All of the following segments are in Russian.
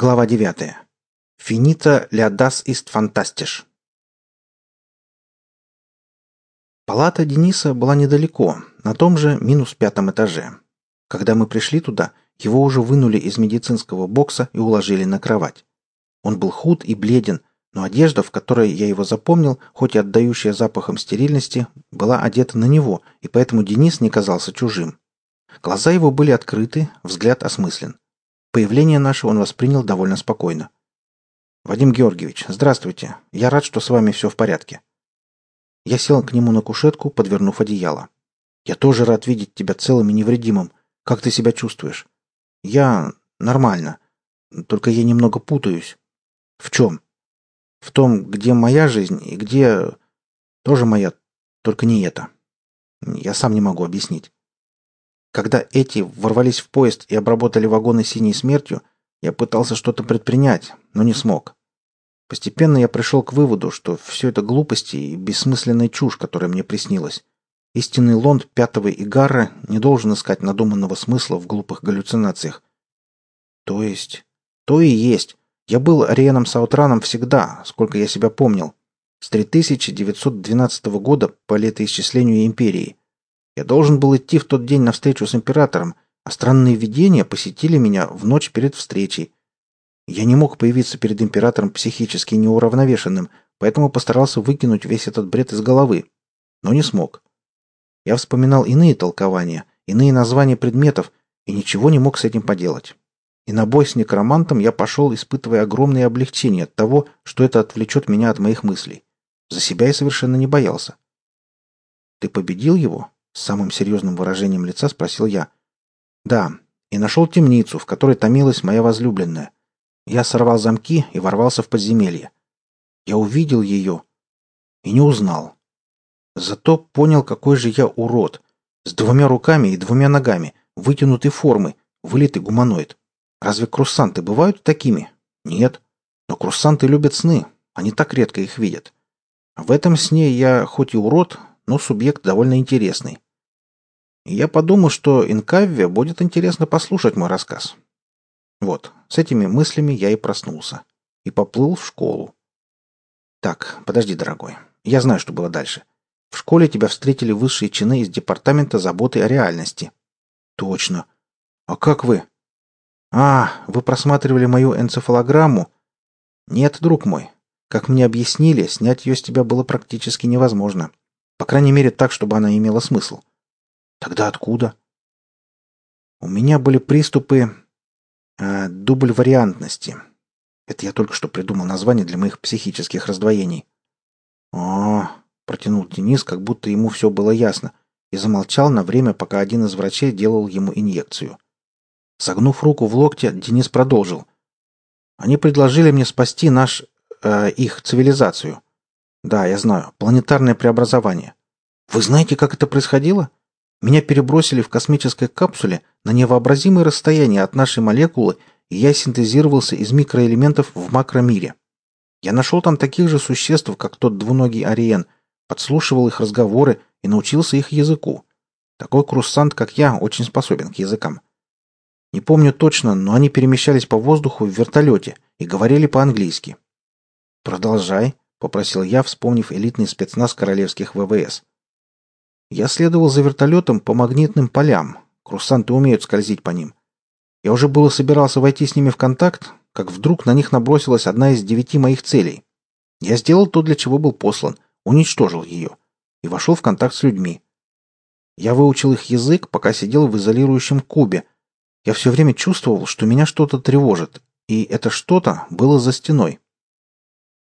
Глава 9. Финита ля ист фантастиш. Палата Дениса была недалеко, на том же минус пятом этаже. Когда мы пришли туда, его уже вынули из медицинского бокса и уложили на кровать. Он был худ и бледен, но одежда, в которой я его запомнил, хоть и отдающая запахом стерильности, была одета на него, и поэтому Денис не казался чужим. Глаза его были открыты, взгляд осмыслен. Появление наше он воспринял довольно спокойно. «Вадим Георгиевич, здравствуйте. Я рад, что с вами все в порядке». Я сел к нему на кушетку, подвернув одеяло. «Я тоже рад видеть тебя целым и невредимым. Как ты себя чувствуешь?» «Я... нормально. Только я немного путаюсь». «В чем?» «В том, где моя жизнь и где... тоже моя, только не это. Я сам не могу объяснить. Когда эти ворвались в поезд и обработали вагоны синей смертью, я пытался что-то предпринять, но не смог. Постепенно я пришел к выводу, что все это глупости и бессмысленная чушь, которая мне приснилась. Истинный лонд пятого Игара не должен искать надуманного смысла в глупых галлюцинациях. То есть... То и есть. Я был Ариеном Саутраном всегда, сколько я себя помнил. С 3912 года по летоисчислению Империи. Я должен был идти в тот день на встречу с императором, а странные видения посетили меня в ночь перед встречей. Я не мог появиться перед императором психически неуравновешенным, поэтому постарался выкинуть весь этот бред из головы. Но не смог. Я вспоминал иные толкования, иные названия предметов, и ничего не мог с этим поделать. И на бой с некромантом я пошел, испытывая огромное облегчение от того, что это отвлечет меня от моих мыслей. За себя я совершенно не боялся. «Ты победил его?» С самым серьезным выражением лица спросил я. «Да, и нашел темницу, в которой томилась моя возлюбленная. Я сорвал замки и ворвался в подземелье. Я увидел ее и не узнал. Зато понял, какой же я урод. С двумя руками и двумя ногами, вытянутой формы, вылитый гуманоид. Разве круссанты бывают такими? Нет. Но круссанты любят сны. Они так редко их видят. В этом сне я хоть и урод, но субъект довольно интересный. И я подумал, что Инкавве будет интересно послушать мой рассказ. Вот, с этими мыслями я и проснулся. И поплыл в школу. Так, подожди, дорогой. Я знаю, что было дальше. В школе тебя встретили высшие чины из департамента заботы о реальности. Точно. А как вы? А, вы просматривали мою энцефалограмму? Нет, друг мой. Как мне объяснили, снять ее с тебя было практически невозможно. По крайней мере, так, чтобы она имела смысл. Тогда откуда? У меня были приступы э, дубль вариантности. Это я только что придумал название для моих психических раздвоений. О, протянул Денис, как будто ему все было ясно, и замолчал на время, пока один из врачей делал ему инъекцию. Согнув руку в локте, Денис продолжил. Они предложили мне спасти наш... Э, их цивилизацию. Да, я знаю. Планетарное преобразование. Вы знаете, как это происходило? Меня перебросили в космической капсуле на невообразимое расстояние от нашей молекулы, и я синтезировался из микроэлементов в макромире. Я нашел там таких же существ, как тот двуногий Ариен, подслушивал их разговоры и научился их языку. Такой круссант, как я, очень способен к языкам. Не помню точно, но они перемещались по воздуху в вертолете и говорили по-английски. «Продолжай», — попросил я, вспомнив элитный спецназ королевских ВВС. Я следовал за вертолетом по магнитным полям. Курсанты умеют скользить по ним. Я уже было собирался войти с ними в контакт, как вдруг на них набросилась одна из девяти моих целей. Я сделал то, для чего был послан, уничтожил ее и вошел в контакт с людьми. Я выучил их язык, пока сидел в изолирующем кубе. Я все время чувствовал, что меня что-то тревожит, и это что-то было за стеной.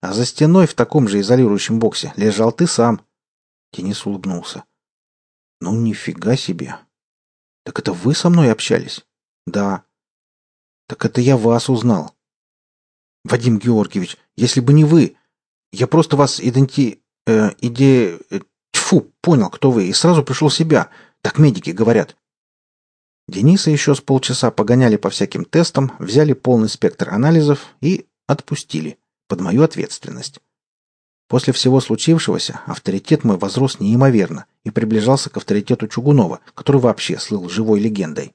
А за стеной в таком же изолирующем боксе лежал ты сам. Денис улыбнулся. Ну, нифига себе. Так это вы со мной общались? Да. Так это я вас узнал. Вадим Георгиевич, если бы не вы, я просто вас иденти... Э, иде... Э, тьфу, понял, кто вы, и сразу пришел в себя. Так медики говорят. Дениса еще с полчаса погоняли по всяким тестам, взяли полный спектр анализов и отпустили под мою ответственность. После всего случившегося авторитет мой возрос неимоверно и приближался к авторитету Чугунова, который вообще слыл живой легендой.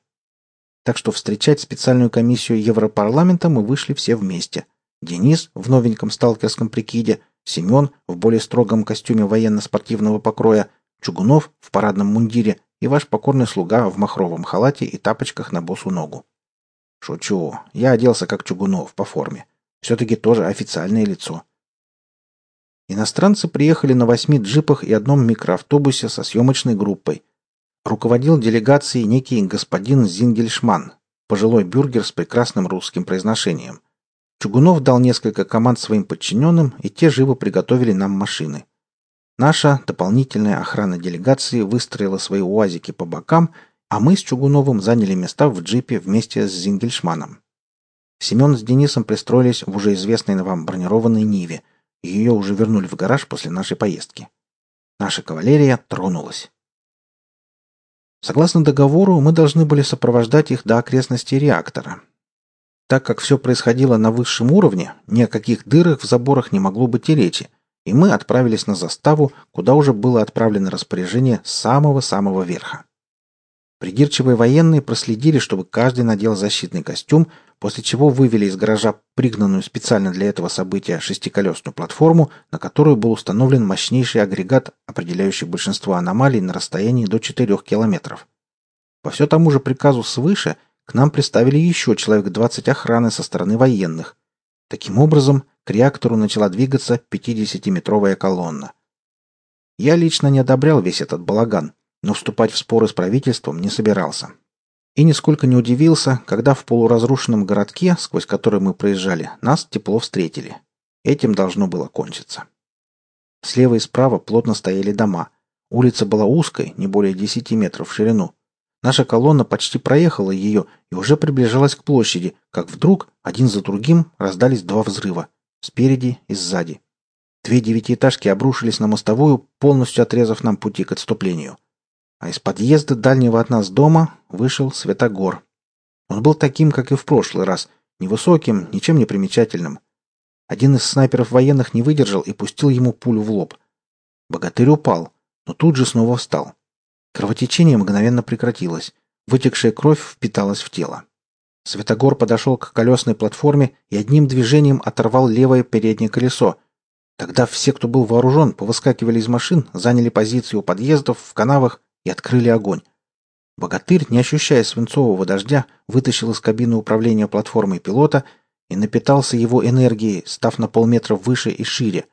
так что встречать специальную комиссию Европарламента мы вышли все вместе. Денис в новеньком сталкерском прикиде, Семен в более строгом костюме военно-спортивного покроя, Чугунов в парадном мундире и ваш покорный слуга в махровом халате и тапочках на босу ногу. Шучу. Я оделся как Чугунов по форме. Все-таки тоже официальное лицо. Иностранцы приехали на восьми джипах и одном микроавтобусе со съемочной группой. Руководил делегацией некий господин Зингельшман, пожилой бюргер с прекрасным русским произношением. Чугунов дал несколько команд своим подчиненным, и те живо приготовили нам машины. Наша дополнительная охрана делегации выстроила свои уазики по бокам, а мы с Чугуновым заняли места в джипе вместе с Зингельшманом. Семен с Денисом пристроились в уже известной вам бронированной Ниве. Ее уже вернули в гараж после нашей поездки. Наша кавалерия тронулась. Согласно договору, мы должны были сопровождать их до окрестностей реактора. Так как все происходило на высшем уровне, ни о каких дырах в заборах не могло быть и речи, и мы отправились на заставу, куда уже было отправлено распоряжение самого-самого верха. Придирчивые военные проследили, чтобы каждый надел защитный костюм, после чего вывели из гаража пригнанную специально для этого события шестиколесную платформу, на которую был установлен мощнейший агрегат, определяющий большинство аномалий на расстоянии до 4 километров. По все тому же приказу свыше к нам приставили еще человек 20 охраны со стороны военных. Таким образом, к реактору начала двигаться 50-метровая колонна. Я лично не одобрял весь этот балаган, но вступать в споры с правительством не собирался. И нисколько не удивился, когда в полуразрушенном городке, сквозь который мы проезжали, нас тепло встретили. Этим должно было кончиться. Слева и справа плотно стояли дома. Улица была узкой, не более 10 метров в ширину. Наша колонна почти проехала ее и уже приближалась к площади, как вдруг один за другим раздались два взрыва. Спереди и сзади. Две девятиэтажки обрушились на мостовую, полностью отрезав нам пути к отступлению. А из подъезда дальнего от нас дома вышел Светогор. Он был таким, как и в прошлый раз, невысоким, ничем не примечательным. Один из снайперов военных не выдержал и пустил ему пулю в лоб. Богатырь упал, но тут же снова встал. Кровотечение мгновенно прекратилось. Вытекшая кровь впиталась в тело. Светогор подошел к колесной платформе и одним движением оторвал левое переднее колесо. Тогда все, кто был вооружен, повыскакивали из машин, заняли позиции у подъездов, в канавах и открыли огонь. Богатырь, не ощущая свинцового дождя, вытащил из кабины управления платформой пилота и напитался его энергией, став на полметра выше и шире.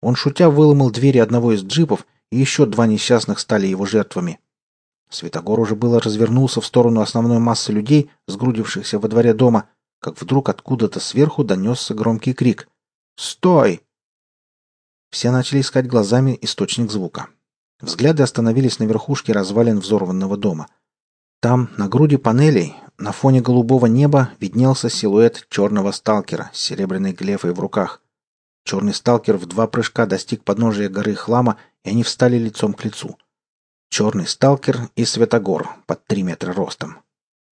Он шутя выломал двери одного из джипов, и еще два несчастных стали его жертвами. Светогор уже было развернулся в сторону основной массы людей, сгрудившихся во дворе дома, как вдруг откуда-то сверху донесся громкий крик. «Стой!» Все начали искать глазами источник звука. Взгляды остановились на верхушке развалин взорванного дома. Там, на груди панелей, на фоне голубого неба виднелся силуэт черного сталкера с серебряной глефой в руках. Черный сталкер в два прыжка достиг подножия горы хлама, и они встали лицом к лицу. Черный сталкер и Светогор под три метра ростом.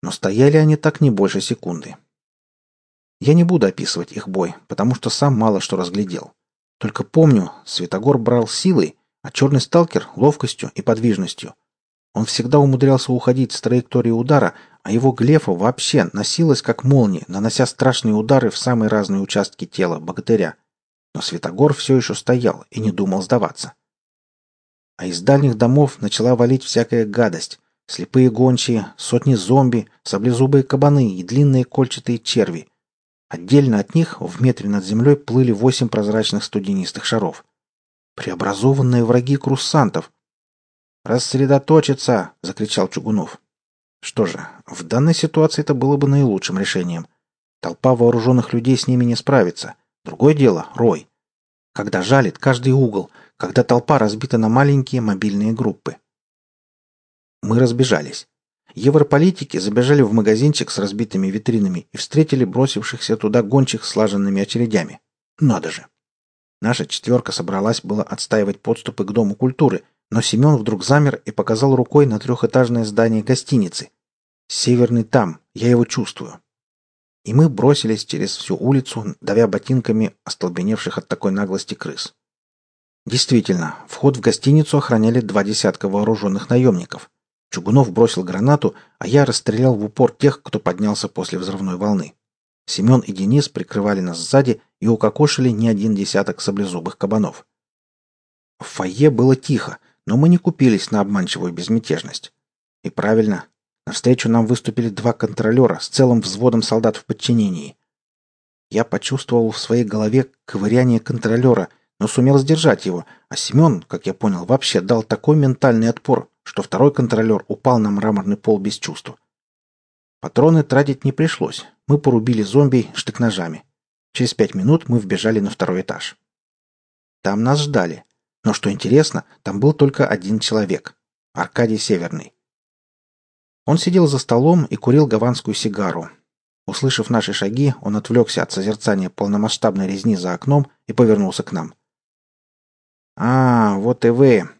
Но стояли они так не больше секунды. Я не буду описывать их бой, потому что сам мало что разглядел. Только помню, Светогор брал силой, а черный сталкер — ловкостью и подвижностью. Он всегда умудрялся уходить с траектории удара, а его глефа вообще носилась как молния, нанося страшные удары в самые разные участки тела богатыря. Но Светогор все еще стоял и не думал сдаваться. А из дальних домов начала валить всякая гадость. Слепые гончие, сотни зомби, саблезубые кабаны и длинные кольчатые черви. Отдельно от них в метре над землей плыли восемь прозрачных студенистых шаров. Преобразованные враги курсантов. «Рассредоточиться!» — закричал Чугунов. Что же, в данной ситуации это было бы наилучшим решением. Толпа вооруженных людей с ними не справится. Другое дело — рой. Когда жалит каждый угол, когда толпа разбита на маленькие мобильные группы. Мы разбежались. Европолитики забежали в магазинчик с разбитыми витринами и встретили бросившихся туда гончих слаженными очередями. Надо же. Наша четверка собралась было отстаивать подступы к Дому культуры, но Семен вдруг замер и показал рукой на трехэтажное здание гостиницы. «Северный там, я его чувствую». И мы бросились через всю улицу, давя ботинками остолбеневших от такой наглости крыс. Действительно, вход в гостиницу охраняли два десятка вооруженных наемников. Чугунов бросил гранату, а я расстрелял в упор тех, кто поднялся после взрывной волны. Семен и Денис прикрывали нас сзади и укокошили не один десяток саблезубых кабанов. В фойе было тихо, но мы не купились на обманчивую безмятежность. И правильно, навстречу нам выступили два контролера с целым взводом солдат в подчинении. Я почувствовал в своей голове ковыряние контролера, но сумел сдержать его, а Семен, как я понял, вообще дал такой ментальный отпор, что второй контролер упал на мраморный пол без чувств. Патроны тратить не пришлось. Мы порубили зомби штык-ножами. Через пять минут мы вбежали на второй этаж. Там нас ждали. Но что интересно, там был только один человек. Аркадий Северный. Он сидел за столом и курил гаванскую сигару, Услышав наши шаги, он отвлекся от созерцания полномасштабной резни за окном и повернулся к нам. «А, вот и вы.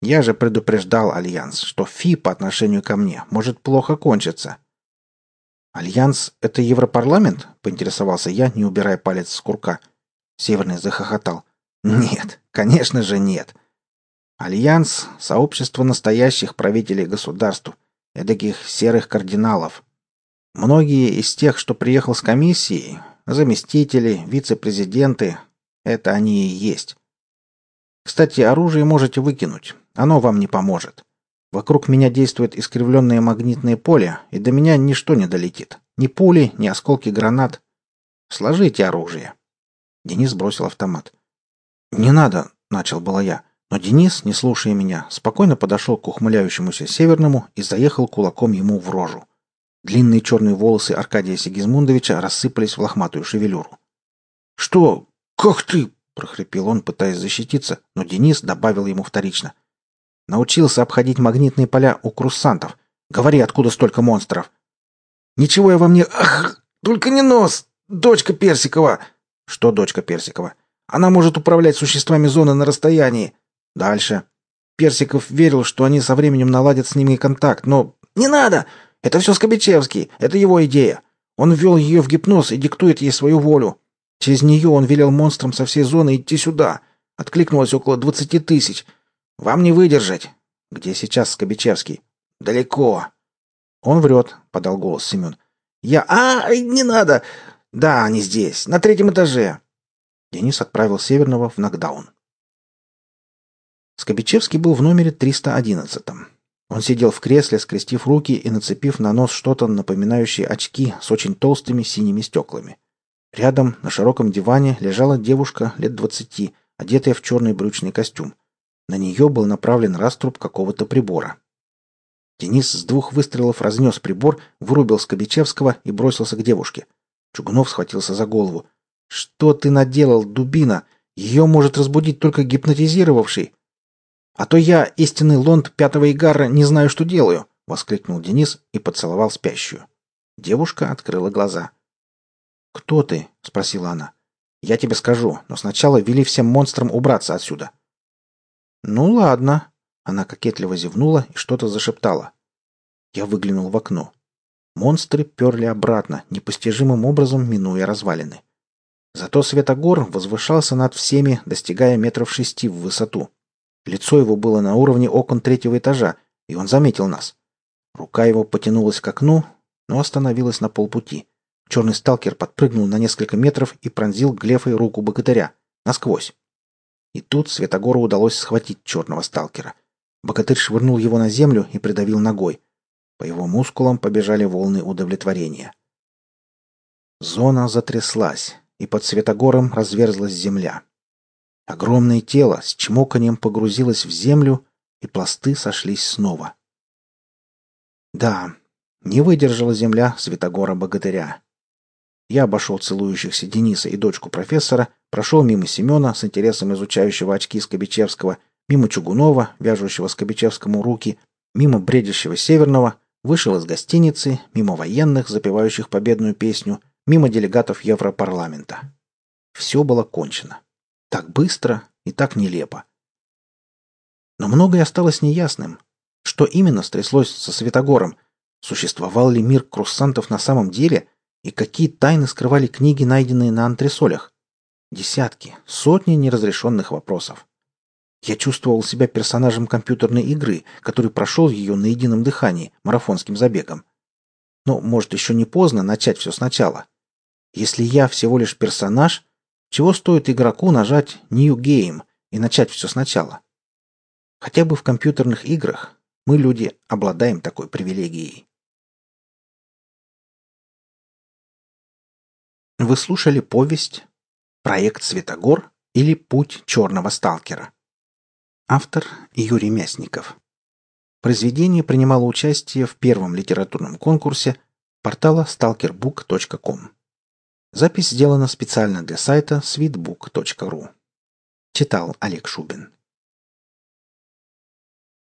Я же предупреждал Альянс, что ФИ по отношению ко мне может плохо кончиться». «Альянс — это Европарламент?» — поинтересовался я, не убирая палец с курка. Северный захохотал. «Нет, конечно же нет. Альянс — сообщество настоящих правителей государств, эдаких серых кардиналов, Многие из тех, что приехал с комиссией, заместители, вице-президенты, это они и есть. Кстати, оружие можете выкинуть. Оно вам не поможет. Вокруг меня действует искривленное магнитное поле, и до меня ничто не долетит. Ни пули, ни осколки гранат. Сложите оружие. Денис бросил автомат. «Не надо», — начал было я. Но Денис, не слушая меня, спокойно подошел к ухмыляющемуся Северному и заехал кулаком ему в рожу. Длинные черные волосы Аркадия Сигизмундовича рассыпались в лохматую шевелюру. «Что? Как ты?» – прохрипел он, пытаясь защититься, но Денис добавил ему вторично. «Научился обходить магнитные поля у курсантов. Говори, откуда столько монстров?» «Ничего я вам не... Ах, только не нос! Дочка Персикова!» «Что дочка Персикова?» «Она может управлять существами зоны на расстоянии». «Дальше». Персиков верил, что они со временем наладят с ними контакт, но... «Не надо! Это все Скобичевский. Это его идея. Он ввел ее в гипноз и диктует ей свою волю. Через нее он велел монстрам со всей зоны идти сюда. Откликнулось около двадцати тысяч. Вам не выдержать. Где сейчас Скобичевский? Далеко. Он врет, подал голос Семен. Я... А, не надо! Да, они здесь, на третьем этаже. Денис отправил Северного в нокдаун. Скобичевский был в номере 311. Он сидел в кресле, скрестив руки и нацепив на нос что-то напоминающее очки с очень толстыми синими стеклами. Рядом, на широком диване, лежала девушка лет двадцати, одетая в черный брючный костюм. На нее был направлен раструб какого-то прибора. Денис с двух выстрелов разнес прибор, вырубил Скобичевского и бросился к девушке. Чугунов схватился за голову. «Что ты наделал, дубина? Ее может разбудить только гипнотизировавший. «А то я, истинный лонд пятого Игара, не знаю, что делаю!» — воскликнул Денис и поцеловал спящую. Девушка открыла глаза. «Кто ты?» — спросила она. «Я тебе скажу, но сначала вели всем монстрам убраться отсюда». «Ну ладно». Она кокетливо зевнула и что-то зашептала. Я выглянул в окно. Монстры перли обратно, непостижимым образом минуя развалины. Зато Светогор возвышался над всеми, достигая метров шести в высоту. Лицо его было на уровне окон третьего этажа, и он заметил нас. Рука его потянулась к окну, но остановилась на полпути. Черный сталкер подпрыгнул на несколько метров и пронзил глефой руку богатыря. Насквозь. И тут Светогору удалось схватить черного сталкера. Богатырь швырнул его на землю и придавил ногой. По его мускулам побежали волны удовлетворения. Зона затряслась, и под Светогором разверзлась земля. Огромное тело с чмоканием погрузилось в землю, и пласты сошлись снова. Да, не выдержала земля Святогора Богатыря. Я обошел целующихся Дениса и дочку профессора, прошел мимо Семена с интересом изучающего очки Скобичевского, мимо Чугунова, вяжущего Скобичевскому руки, мимо бредящего Северного, вышел из гостиницы, мимо военных, запевающих победную песню, мимо делегатов Европарламента. Все было кончено. Так быстро и так нелепо. Но многое осталось неясным. Что именно стряслось со Светогором? Существовал ли мир круссантов на самом деле? И какие тайны скрывали книги, найденные на антресолях? Десятки, сотни неразрешенных вопросов. Я чувствовал себя персонажем компьютерной игры, который прошел ее на едином дыхании, марафонским забегом. Но, может, еще не поздно начать все сначала. Если я всего лишь персонаж, чего стоит игроку нажать New Game и начать все сначала? Хотя бы в компьютерных играх мы, люди, обладаем такой привилегией. Вы слушали повесть «Проект Светогор» или «Путь черного сталкера». Автор Юрий Мясников. Произведение принимало участие в первом литературном конкурсе портала stalkerbook.com. Запись сделана специально для сайта sweetbook.ru. Читал Олег Шубин.